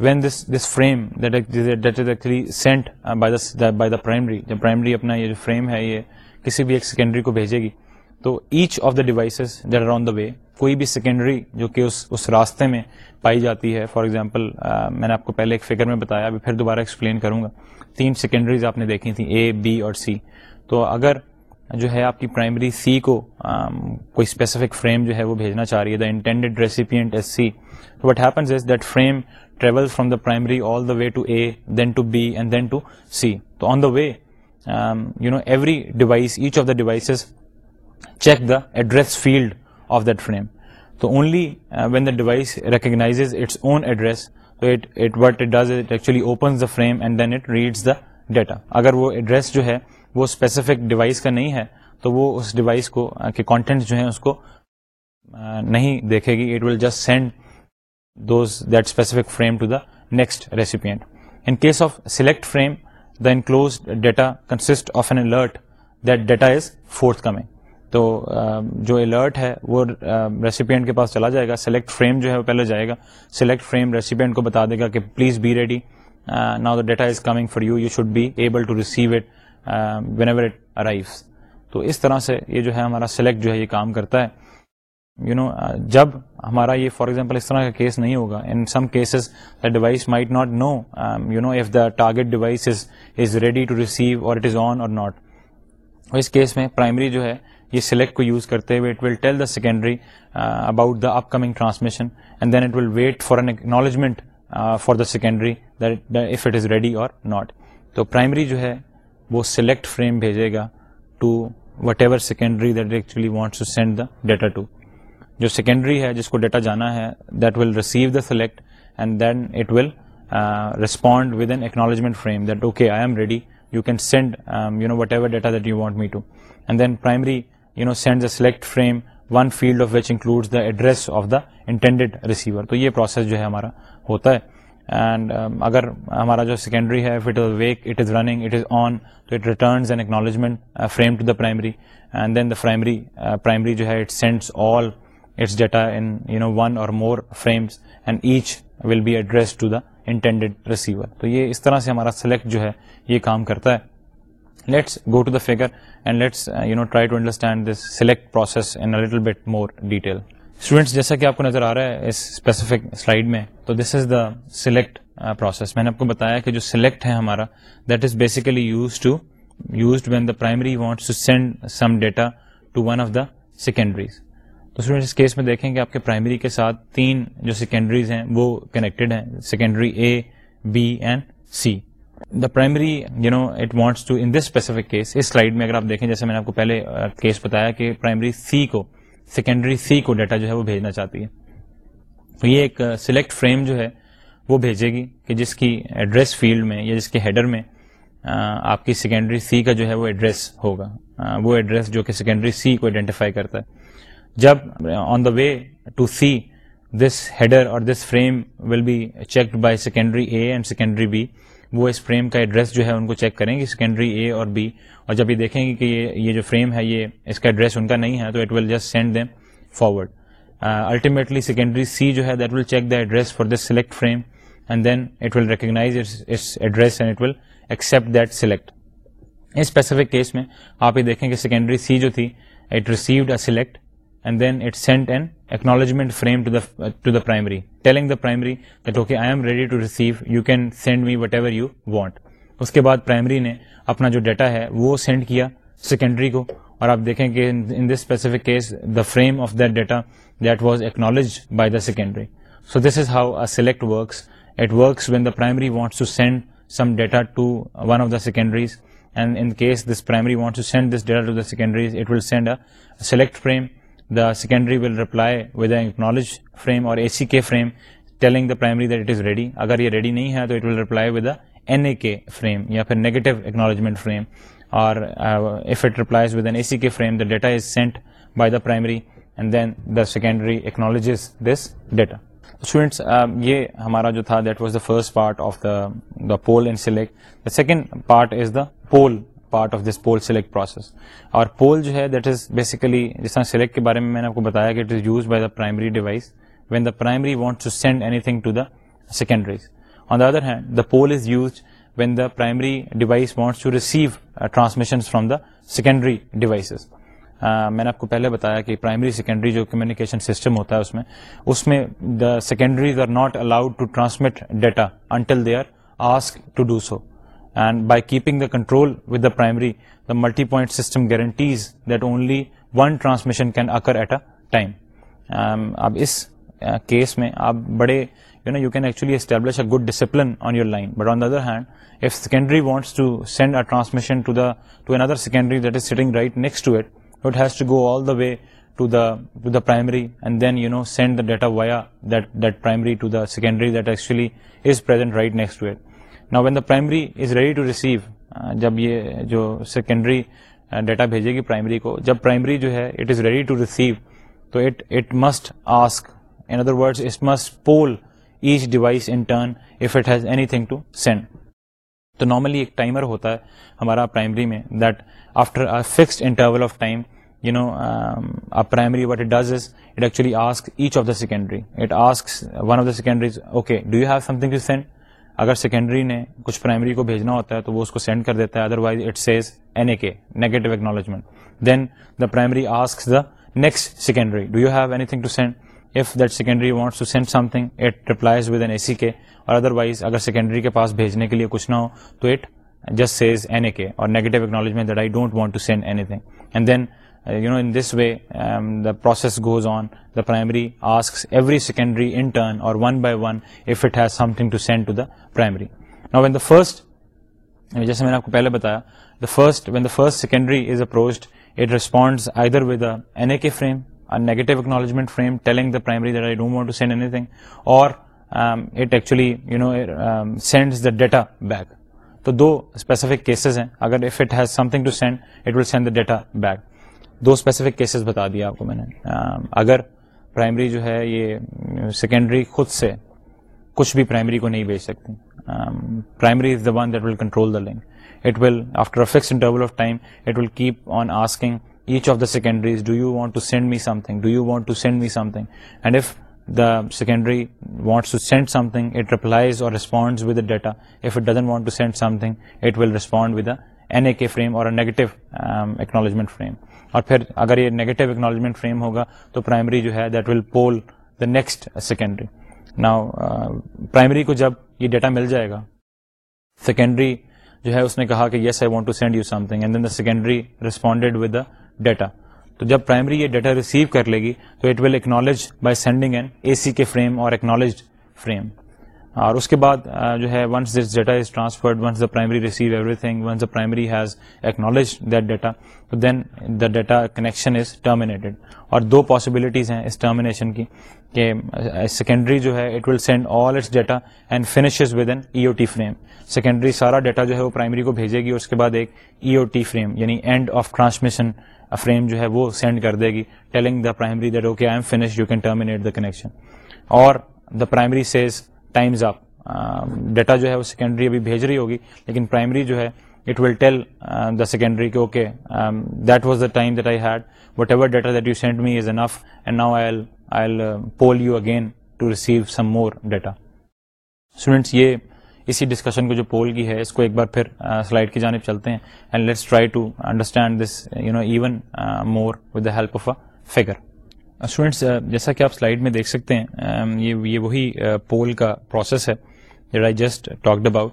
when this this frame that is actually sent by the primary جب primary اپنا یہ جو frame ہے یہ کسی بھی ایک سیکنڈری کو بھیجے گی تو each of the devices that are on the way کوئی بھی سیکنڈری جو کہ اس اس راستے میں پائی جاتی ہے فار ایگزامپل uh, میں نے آپ کو پہلے ایک فگر میں بتایا ابھی پھر دوبارہ ایکسپلین کروں گا تین سیکنڈریز آپ نے دیکھی تھیں اے بی اور سی تو اگر جو ہے آپ کی پرائمری سی کو کوئی اسپیسیفک فریم جو ہے وہ بھیجنا چاہ رہی ہے the intended recipient is C تو happens is that frame travel from the primary all the way to A then to B and then to C تو on the way you know every device each of the devices check the address field of that frame تو only when the device recognize its own address what the frame and then it reads the data اگر وہ address جو ہے وہ specific device کا نہیں ہے تو وہ اس ڈیوائس کو کے کانٹینٹ جو ہیں اس کو نہیں دیکھے گی it will just send those that specific frame to the next recipient in case of select frame the enclose data consist of an alert that data is forth coming تو جو الرٹ ہے وہ ریسیپینٹ کے پاس چلا جائے گا select frame جو ہے وہ پہلے جائے گا سلیکٹ فریم ریسیپینٹ کو بتا دے گا کہ please be ready now the data is coming for you you should be able to receive it whenever it arrives تو اس طرح سے یہ جو ہے ہمارا سلیکٹ جو ہے یہ کام کرتا ہے you you know know, uh, جب ہمارا یہ فار ایگزامپل اس طرح کا کیس نہیں ہوگا in some cases the device might not know you know if the target device is is ready to receive or it is on or not اس case میں پرائمری جو ہے یہ سلیکٹ کو یوز کرتے ہوئے it will tell the secondary about the upcoming transmission and then it will wait for an acknowledgement for the secondary if it is ready or not تو primary جو ہے وہ سلیکٹ فریم بھیجے گا to whatever secondary that actually wants to send the data to جو secondary ہے جس کو ڈیٹا جانا ہے that will receive the select and then it will respond with an acknowledgement frame that okay I am ready you can send you know whatever data that you want me to and then primary you know send the select frame one field of which includes the address of the intended receiver تو یہ process جو ہے ہمارا ہوتا ہے and um, اگر ہمارا جو سیکنڈری ہے if it it it it is is is wake running on تو returns an frame to the primary and then the primary primary جو ہے it sends all its data in you know one or more frames and each will be address to the intended receiver تو یہ اس طرح سے ہمارا select جو ہے یہ کام کرتا ہے let's go to the figure and let's you know try to understand this select process in little bit more detail students جیسا کہ آپ کو نظر آ رہا ہے اس اسپیسیفک سلائڈ میں تو this is the select process میں نے آپ کو بتایا کہ جو سلیکٹ ہے ہمارا that is basically use to when the primary wants to send some data to one of the secondaries تو اس کیس میں دیکھیں کہ آپ کے پرائمری کے ساتھ تین جو سیکنڈریز ہیں وہ کنیکٹڈ ہیں secondary A B and C the primary you know it wants to in this specific case اس سلائڈ میں اگر آپ دیکھیں جیسے میں نے آپ کو پہلے کیس uh, بتایا کہ پرائمری سی کو سیکنڈری سی کو ڈیٹا جو ہے وہ بھیجنا چاہتی ہے تو یہ ایک سلیکٹ uh, فریم جو ہے وہ بھیجے گی کہ جس کی ایڈریس فیلڈ میں یا جس کے ہیڈر میں uh, آپ کی سیکنڈری سی کا جو ہے وہ ایڈریس ہوگا uh, وہ ایڈریس جو کہ سیکنڈری سی کو آئیڈینٹیفائی کرتا ہے جب on the way to C this header اور this frame will be checked by secondary A and secondary B وہ اس فریم کا ایڈریس جو ہے ان کو چیک کریں گے سیکنڈری اے اور بی اور جب یہ دیکھیں گے کہ یہ یہ جو فریم ہے یہ اس کا ایڈریس ان کا نہیں ہے تو it will just send them forward ultimately secondary سی جو ہے that will check the address for this select frame and then it will recognize اس address and it will accept that select اس specific case میں آپ یہ دیکھیں کہ secondary سی جو تھی it received a select and then it send and acknowledgement frame to the primary telling the primary that I am ready to receive you can send me whatever you want اس کے بعد primary نے اپنا جو data ہے وہ send کیا secondary کو اور آپ دیکھیں کہ in this specific case the frame of that data that was acknowledge by the secondary so this is how a select works it works when the primary wants to send some data to one of the secondaries and in case this primary wants to send this data to the secondaries it will send a select frame the secondary will reply with acknowledge frame or A C K frame telling the primary that it is ready اگر یہ ready نہیں ہے تو it will with N A K frame یا پھر negative acknowledgement frame اور if it with N A C K frame the data is sent by the primary and then the secondary acknowledge this data students یہ ہمارا جو تھا that was the first part of the the poll and select the second part is the poll part of this poll select process اور poll جو ہے that is basically جس طرح select کے بارے میں میں نے آپ کو بتایا کہ it is use by the primary device when the primary want to send anything to the secondaries on the other hand the poll is used when the primary device wants to receive transmission from the secondary devices میں نے آپ کو پہلے بتایا کہ primary secondary جو communication system ہوتا ہے اس میں اس میں the secondaries are not allowed to transmit data until they are ask to do so and by keeping the control with the primary the multi point system guarantees that only one transmission can occur at a time اب اس case میں آپ بڑے you know you can actually establish a good discipline on your line but on the other hand if secondary wants to send a transmission to the to another secondary that is sitting right next to at what has to go all the way to the to the primary and then you know send the data via that that primary to the secondary that usually is present right next to it نا when the primary is ready to receive جب یہ جو secondary data uh, بھیجے گی primary کو جب primary جو ہے it is ready to receive تو it it must ask in other word it must poll each device in turn if it has anything to send تو normally ایک timer ہوتا ہے ہمارا پرائمری میں that after fixed interval of time you know primary what it does is it actually ask each of the secondary it ask one of the secondaries okay do you have some thing to send اگر secondary نے کچھ primary کو بھیجنا ہوتا ہے تو وہ اس کو سینڈ کر دیتا ہے otherwise it says N A K negative acknowledgement then the primary ask the next secondary do you have anything to send if that secondary wants to send something it replies with N A C K اور other wise اگر secondary کے پاس بھیجنے کے لیے کچھ نہ ہو تو it just says N A K or negative acknowledgement that I don't want to send anything and then you know in this way the process goes on the primary ask every secondary in turn or one by one if it has something to send to the primary نا when the first جیسے میں نے آپ کو پہلے بتایا the first when the first secondary is approached it responds either with N A K frame negative acknowledgement frame telling the primary that I don't want to send anything or it actually you know sends the data back تو دو specific cases ہیں اگر if it has something to send it will send the data back دو specific cases بتا دیا آپ کو میں نے اگر پرائمری جو ہے یہ سیکنڈری خود سے کچھ بھی پرائمری کو نہیں بیچ سکتی primary is the one that will control the link it will after افکس interval of time it will keep on asking each of the secondaries do you want to send me something do you want to send me something and if the secondary wants to send something it replies or responds data if it doesn't want to send something it will respond with N A K frame or negative acknowledgement frame اور پھر اگر یہ negative acknowledgement frame ہوگا تو primary جو ہے that will poll the next secondary now primary کو جب یہ ڈیٹا مل جائے گا سیکنڈری جو ہے اس نے کہا کہ yes I want to send you something and then the secondary responded with the data تو جب پرائمری یہ ڈیٹا ریسیو کر لے گی تو it will acknowledge by sending an A C K frame or acknowledge frame اور اس کے بعد جو ہے once this data is transferred once the primary receive everything once the primary has acknowledge that data تو then the data connection is terminated اور دو possibilities ہیں اس ٹرمینیشن کی کہ سیکنڈری جو ہے it will send all its data and finishes with an E O T frame secondary سارا data جو ہے وہ پرائمری کو بھیجے گی اس کے بعد ایک ای او ٹی فریم یعنی اینڈ آف ٹرانسمیشن فریم جو ہے وہ سینڈ کر دے گی telling the primary that okay I am finish you can terminate the connection اور دا پرائمری سیز ٹائمز آپ ڈیٹا جو ہے وہ سیکنڈری ابھی بھیج رہی ہوگی لیکن پرائمری جو ہے it will tell the secondary کہ okay that was the time that I had whatever data that you send me is enough and now I I poll you again to receive some more data students یہ اسی discussion کو جو پول کی ہے اس کو ایک بار پھر slide uh, کی جانب چلتے ہیں and let's try to understand this you know even more with the help of a figure students جیسا کہ آپ سلائڈ میں دیکھ سکتے ہیں یہ یہ وہی پول کا پروسیس ہے آئی جسٹ ٹاکڈ اباؤٹ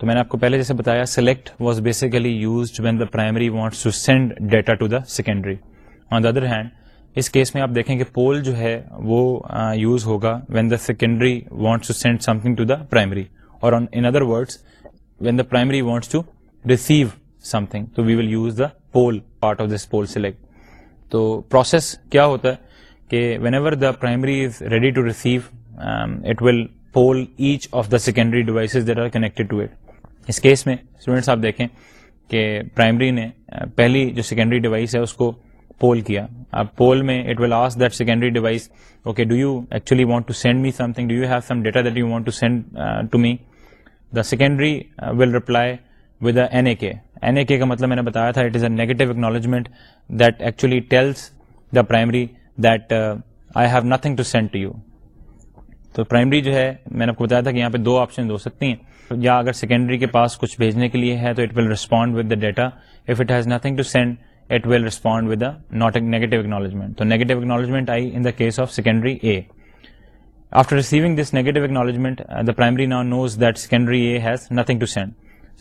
تو میں نے آپ کو پہلے جیسے بتایا select was basically used when the primary wants to send data to the secondary on the other hand اس کیس میں آپ دیکھیں کہ پول جو ہے وہ یوز ہوگا when the secondary wants to send something to the primary or in other words when the the primary wants to receive something تو تو we will use poll poll part of this select process کیا ہوتا ہے کہ whenever the primary is ready to receive it will poll each of the secondary devices that are to it اس case میں students آپ دیکھیں کہ primary نے uh, پہلی جو سیکنڈری ڈیوائس ہے اس کو پول کیا اب پول میں it will ask that secondary device okay do you actually want to send me something do you have some data that you want to send to me the secondary will reply with N A K N A K کا مطلب میں نے بتایا تھا it is a negative acknowledgement that actually tells the primary that I have nothing to to send you تو primary جو ہے میں نے آپ کو بتایا تھا کہ یہاں پہ دو آپشن ہو سکتی ہیں یا اگر سیکنڈری کے پاس کچھ بھیجنے کے لیے ہے تو it will respond with the data if it has nothing to send it will respond with not negative acknowledgement تو negative acknowledgement I in the case of secondary A after receiving this negative acknowledgement knows دیکنڈری A has nothing to send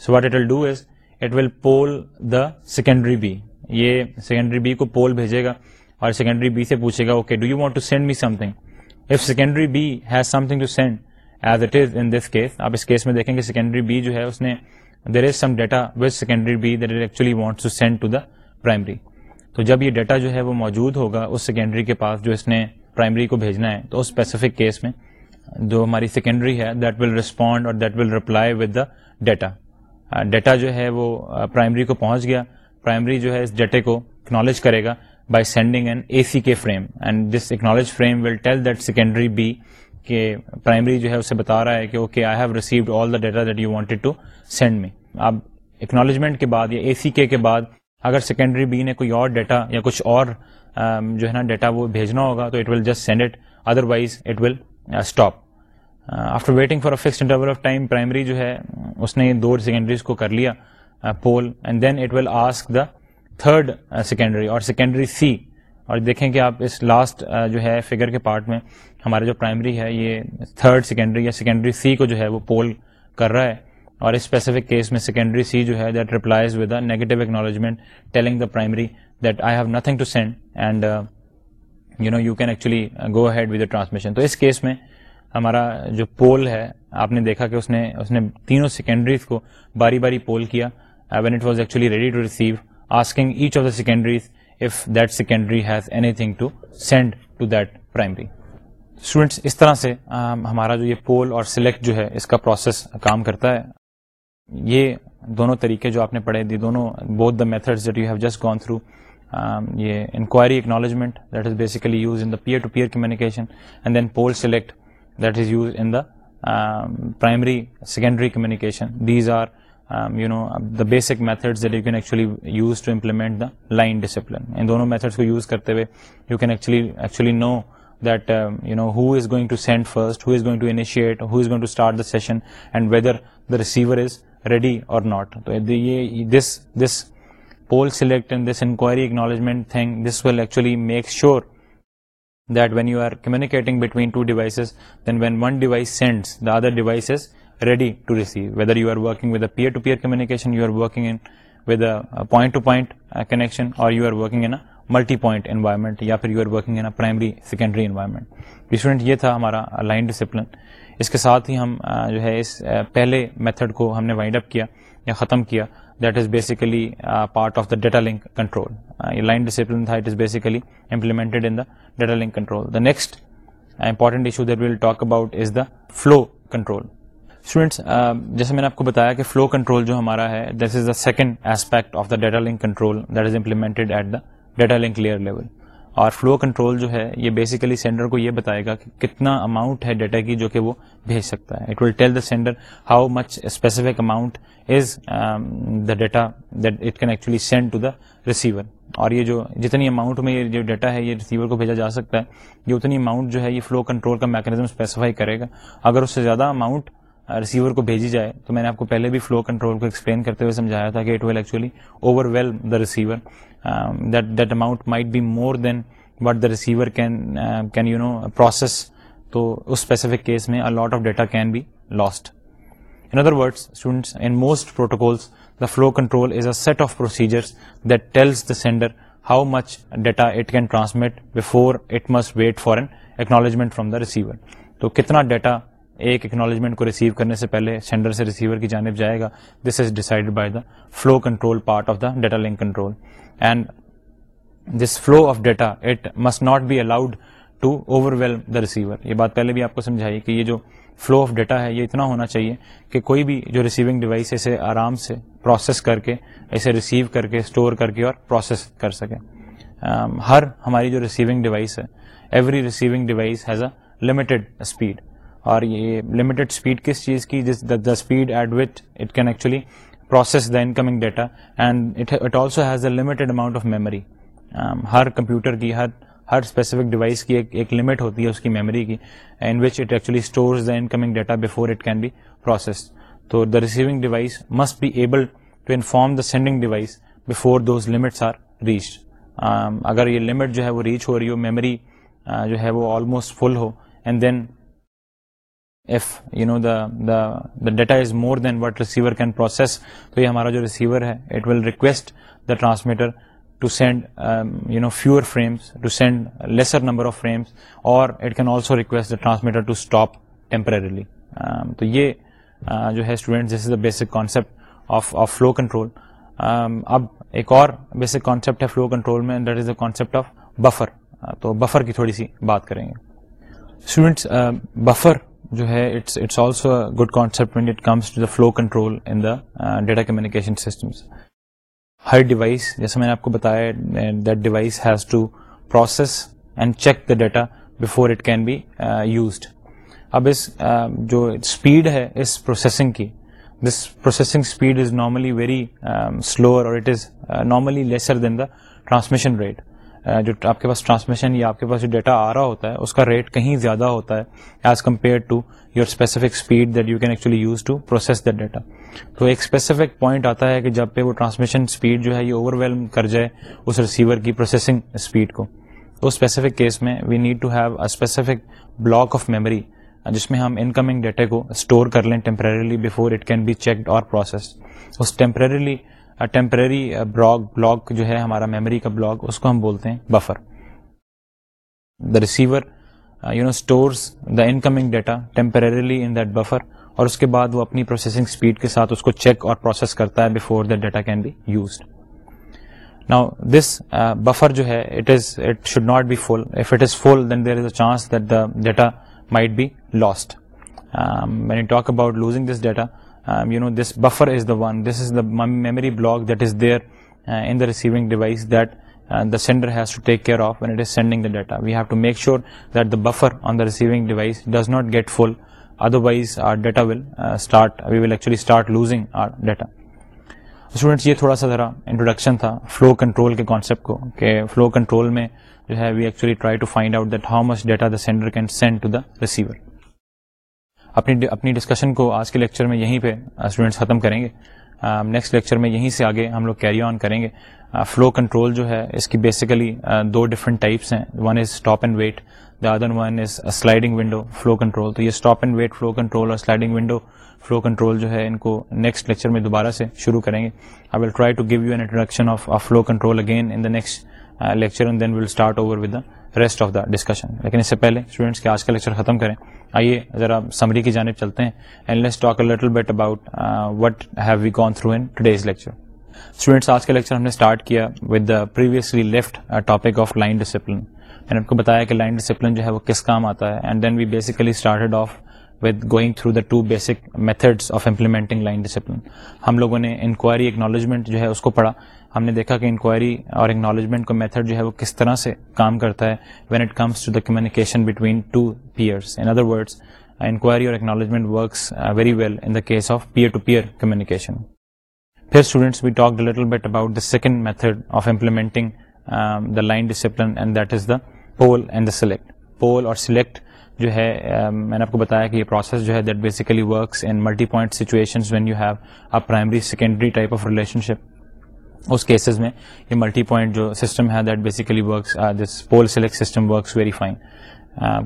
so what it will do is it will poll the secondary B یہ secondary B کو poll بھیجے گا اور secondary B سے پوچھے گا okay do you want to send me something if secondary B has something to send as it is in this case آپ اس کیس میں دیکھیں گے سیکنڈری بی جو ہے اس نے there is some data with secondary B is actually want to send to the primary تو جب یہ ڈیٹا جو ہے وہ موجود ہوگا اس سیکنڈری کے پاس جو اس نے پرائمری کو بھیجنا ہے تو اس اسپیسیفک کیس میں جو ہماری سیکنڈری ہے that will respond or that will reply with the data data جو ہے وہ پرائمری uh, کو پہنچ گیا پرائمری جو ہے اس ڈیٹے کو اکنالج کرے گا by sending an A C K frame and this acknowledge frame will tell that secondary B کے پرائمری جو ہے اسے بتا رہا ہے کہ okay I have received all the data that you wanted to send me اب اکنالجمنٹ کے بعد یا اے سی کے بعد اگر سیکنڈری بی نے کوئی اور ڈیٹا یا کچھ اور um, جو ہے نا ڈیٹا وہ بھیجنا ہوگا تو it will just send it otherwise it will stop after waiting for a fix interval of time primary جو ہے اس نے دو سیکنڈریز کو کر لیا poll and then it will ask the third secondary uh, or secondary C اور دیکھیں کہ آپ اس لاسٹ uh, جو ہے فگر کے پارٹ میں ہمارا جو پرائمری ہے یہ تھرڈ سیکنڈری یا سیکنڈری سی کو جو ہے وہ پول کر رہا ہے اور اسپیسیفک کیس میں سیکنڈری سی جو ہے that replies with negative acknowledgement telling the primary that I have nothing to send and you know you can actually go with the transmission تو اس کیس میں ہمارا جو پول ہے آپ نے دیکھا کہ اس نے اس نے تینوں سیکنڈریز کو باری باری پول کیا when it was actually ready to receive asking each of the secondaries if that secondary has anything to send to that primary students اس طرح سے ہمارا جو یہ پول اور سلیکٹ جو ہے اس کا پروسیس کام کرتا ہے یہ دونوں طریقے جو آپ نے پڑھے دی دونوں both the methods that you have just gone through یہ enquiry acknowledgement that is basically use in the peer to peer communication and then poll select that is use in the primary secondary communication these are you know the basic methods to implement the line discipline methods کو use کرتے ہوئے going to send first going to start the session and whether receiver is ready or ناٹسٹ and this enquiry acknowledgement thing this will actually make sure that when you are communicating between two devices then when one device sends the other devices ready to receive whether you are working with the peer to peer communication connection اور you are working in multipoint environment یا پھر you are working in primary secondary environment student یہ تھا ہمارا line discipline اس کے ساتھ ہی ہم جو ہے اس پہلے میتھڈ کو ہم نے وائنڈ اپ کیا یا ختم کیا that is basically part of the data link control یہ لائن ڈسپلن تھا it is basically implemented in the data link control the next important issue that talk about is the flow control students um, جیسے میں نے آپ کو بتایا کہ flu control جو ہمارا ہے this is the second aspect of the data link control that is implemented at the data link layer level اور فلو کنٹرول جو ہے یہ بیسیکلی سینڈر کو یہ بتائے گا کہ کتنا اماؤنٹ ہے ڈیٹا کی جو کہ وہ بھیج سکتا ہے it will tell the sender how much specific amount is the data that it can actually send to the receiver اور یہ جو جتنی اماؤنٹ میں یہ جو ڈیٹا ہے یہ ریسیور کو بھیجا جا سکتا ہے یہ اتنی اماؤنٹ جو ہے یہ فلو کنٹرول کا میکینزم اسپیسیفائی کرے گا اگر اس سے زیادہ اماؤنٹ ریسیور کو بھیجی جائے تو میں نے آپ کو پہلے بھی فلو کنٹرول کو ایکسپلین کرتے ہوئے سمجھایا تھا کہ it will actually overwhelm the receiver that that amount might be more than what the receiver can can you know process تو اس اسپیسیفک کیس میں lot of data can be lost in other word in most protocols the flow control is a set of procedure that tells the sender how much data it can transmit before it must wait for an acknowledgement from the receiver تو کتنا data ایک acknowledgement کو receive کرنے سے پہلے sender سے receiver کی جانب جائے گا this is decide by the flow control part of the data link control and this flow of data it must not be allowed to overwhelm the receiver یہ بات پہلے بھی آپ کو سمجھائی کہ یہ جو فلو آف ڈیٹا ہے یہ اتنا ہونا چاہیے کہ کوئی بھی جو ریسیونگ ڈیوائس ہے اسے آرام سے پروسیس کر کے اسے ریسیو کر کے اسٹور کر کے اور پروسیس کر سکے ہر ہماری جو ریسیونگ ڈیوائس ہے every receiving device has a limited speed اور یہ لمیٹڈ اسپیڈ کس چیز کی جس the speed at which it can actually process the incoming data and it also has a limited amount of memory ہر computer کی ہر ہر اسپیسیفک ڈیوائس کی ایک ایک لمٹ ہوتی ہے اس کی میموری کی in which it actually stores the incoming data before it can be process تو the receiving device must be able to inform the sending device before those limits are reach اگر یہ limit جو ہے وہ reach ہو رہی ہو memory جو ہے وہ آلموسٹ فل ہو and then data is more than what receiver can process تو یہ ہمارا جو ریسیور ہے it will request the transmitter to send you know fewer frames to send lesser number of frames اور it can also request the transmitter to stop temporarily تو یہ جو ہے students basic concept of of flow control اب ایک اور basic concept ہے flow control میں دز دا کانسیپٹ آف بفر تو بفر کی تھوڑی سی بات کریں گے اسٹوڈنٹس بفر جو ہے it's it's also good concept the flow control in the data communication systems ہر ڈیوائس جیسے میں نے آپ کو بتایا that device has to process and check the data before it can be used اب اس uh, جو اسپیڈ ہے اس پروسیسنگ کی this processing speed is normally very slow اور it is normally lesser than the transmission rate جو آپ کے پاس ٹرانسمیشن یا آپ کے پاس جو ڈیٹا آ رہا ہوتا ہے اس کا ریٹ کہیں زیادہ ہوتا ہے as compare to your specific speed that you can actually use to process that data تو ایک اسپیسیفک پوائنٹ آتا ہے کہ جب پہ وہ ٹرانسمیشن اسپیڈ جو ہے یہ اوور ویل کر جائے اس ریسیور کی پروسیسنگ اسپیڈ کو تو اسپیسیفک کیس میں we need to have a specific block of memory جس میں ہم ان کمنگ ڈیٹا کو اسٹور کر لیں temporarily before it can be check اور پروسیس اس ٹیمپرریلی ٹیمپرری بلاگ uh, جو ہے ہمارا میموری کا بلاگ اس کو ہم بولتے ہیں buffer the receiver you know stores the incoming data temporarily in that buffer اور اس کے بعد وہ اپنی پروسیسنگ اسپیڈ کے ساتھ اس کو چیک اور پروسیس کرتا ہے before the data can be used now this buffer جو ہے it it it is is is should not be full full if then there a chance that the data might be when you talk about losing this data buffer is the one this is the memory block that is there in the receiving device that the sender has to take care of when it is sending the data we have to make sure that the buffer on the receiving device does not get full otherwise our data will totally start losing our data students یہ تھوڑا سا ذرا introduction تھا flow control کے concept کو کہ flu control میں جو ہے وی ایکچ try to find out that how much data the sender can send to receiver اپنی اپنی ڈسکشن کو آج کے لیکچر میں یہیں پہ اسٹوڈنٹس ختم کریں گے نیکسٹ لیکچر میں یہیں سے آگے ہم لوگ کیری آن کریں گے فلو کنٹرول جو ہے اس کی بیسیکلی دو ڈفرنٹ ٹائپس ہیں one is stop and wait the other one is sliding window flow control تو یہ stop and wait flow control اور سلائڈنگ ونڈو فلو کنٹرول جو ہے ان کو نیکسٹ لیکچر میں دوبارہ سے شروع کریں گے I will try to give you an introduction of flow control again in the next lecture and then will start over with the rest of the discussion لیکن اس سے پہلے اسٹوڈینٹس کے آج کا لیکچر ختم کریں آئیے ذرا سمری کی جانب چلتے ہیں and let's talk a little bit about what have we gone through in today's lecture students آج کا لیکچر ہم نے اسٹارٹ کیا with the previously left topic of line discipline میں نے آپ کو بتایا کہ لائن ڈسپلن جو ہے وہ کس کام آتا ہے and then we basically started off with going through the two basic methods of implementing line discipline ہم لوگوں نے انکوائری اکنالجمنٹ جو ہے اس کو پڑھا ہم نے دیکھا کہ انکوائری اور اکنالجمنٹ کا میتھڈ جو ہے وہ کس طرح سے کام کرتا ہے when it comes to the communication between two peers in other words enquiry اور acknowledgement works very well in the case of peer to peer communication پھر students we talk little bit about the second method of implementing the line discipline and that is the poll and the select poll اور select جو ہے um, میں نے آپ کو بتایا کہ یہ پروسیس جو ہے that basically works in multipoint when you have primary secondary type of relationship اس کیسز میں یہ ملٹی پوائنٹ جو سسٹم ہے that basically works this poll select system works very fine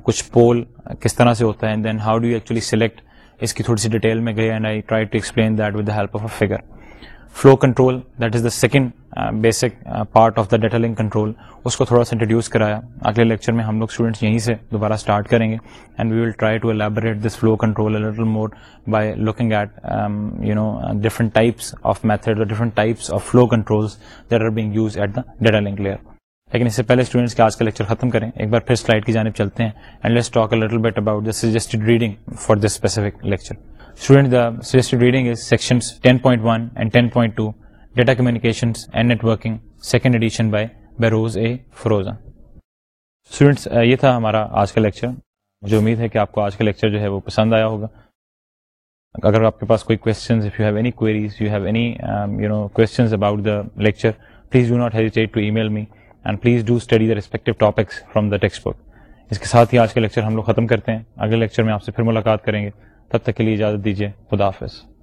کچھ پول کس طرح سے ہوتا ہے then how do you actually select اس کی تھوڑی سی ڈیٹیل میں گئے and I try to explain that with help of a figure flu control that is the second basic part of the data link control اس کو تھوڑا سا انٹروڈیوس کرایا اگلے لیکچر میں ہم لوگ اسٹوڈنٹس یہیں سے دوبارہ اسٹارٹ کریں گے and we will try to elaborate this flow control more by looking at you know different types of method اور different types of flow control that are being use at the data link layer لیکن اس سے پہلے students کے آج کا lecture ختم کریں ایک بار پھر سلائڈ کی جانب چلتے ہیں and let's talk a little bit about the suggested reading for this specific lecture 10.1 10.2 uh, یہ تھا ہمارا آج کا لیکچر مجھے امید ہے کہ آپ کو آج کا لیکچر جو ہے وہ پسند آیا ہوگا اگر آپ کے پاس کوئی please do study from the text book اس کے ساتھ ہی آج کا لیکچر ہم لوگ ختم کرتے ہیں اگلے لیکچر میں آپ سے پھر ملاقات کریں گے تب تک کے لیے اجازت دیجیے خدا حافظ